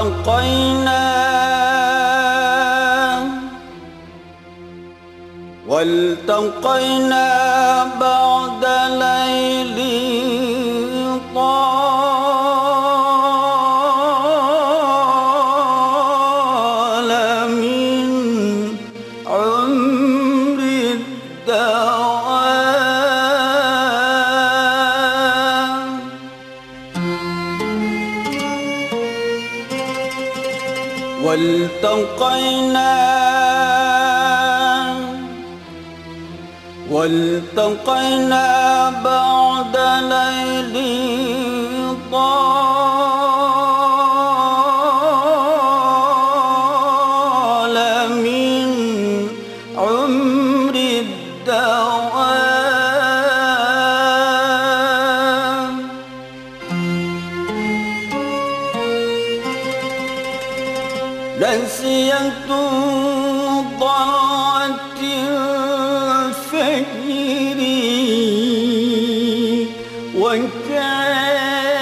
والتقينا والتقينا بعد ليل طال والتقينا والتقينا بعد ليل طال نسية ضاعت فجري وكان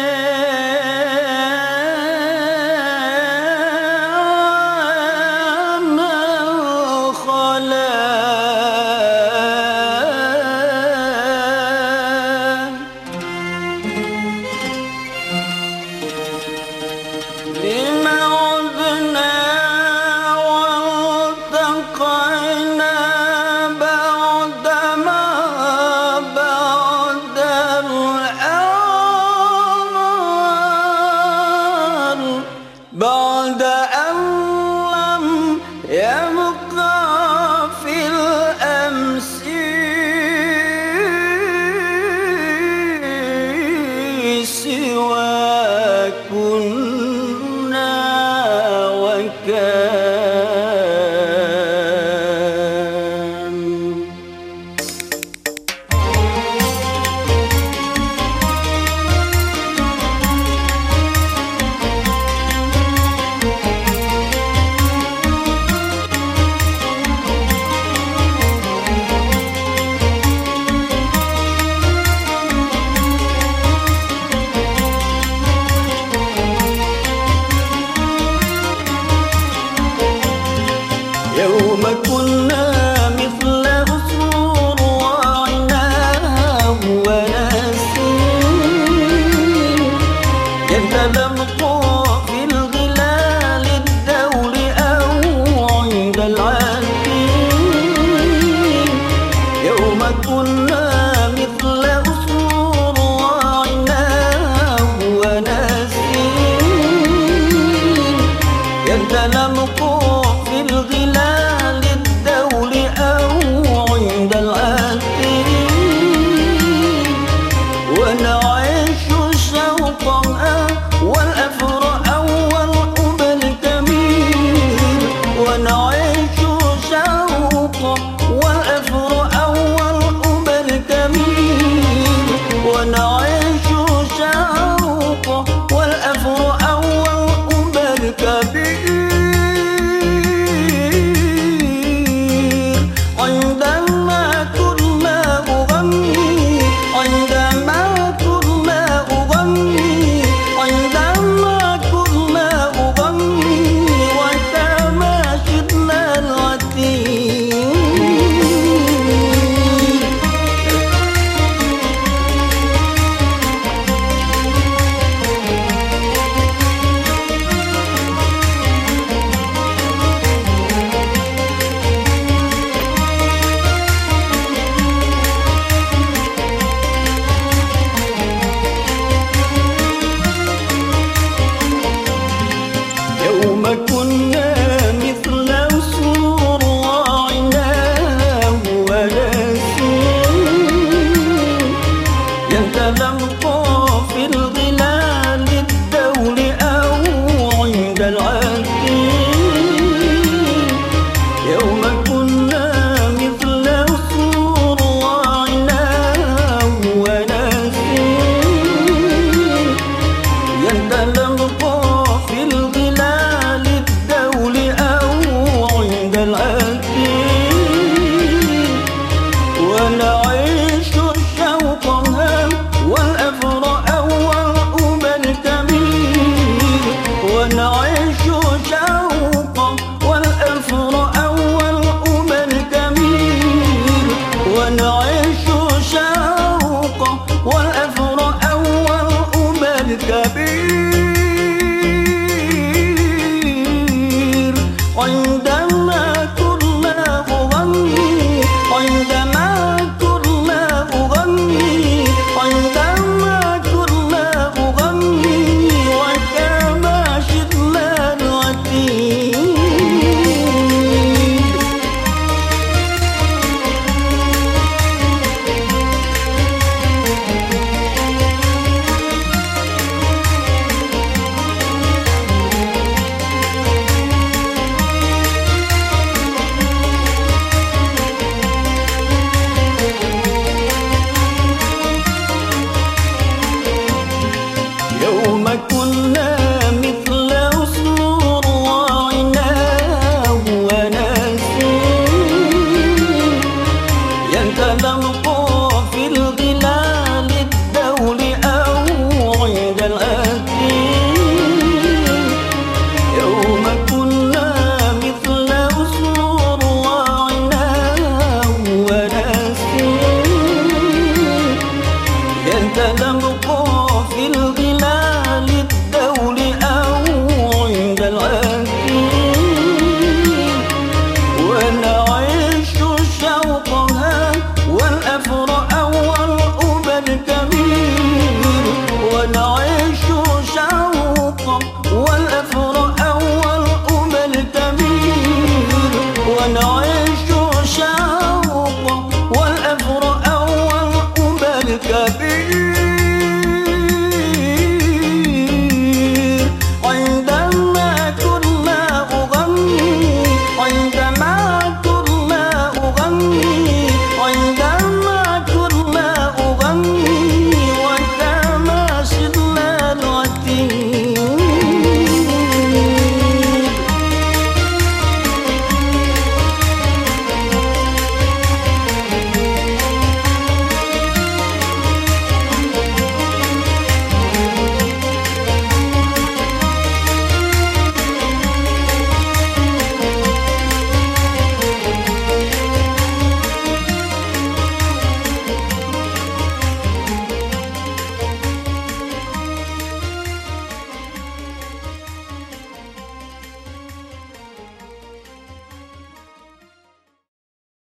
Eu uma coisa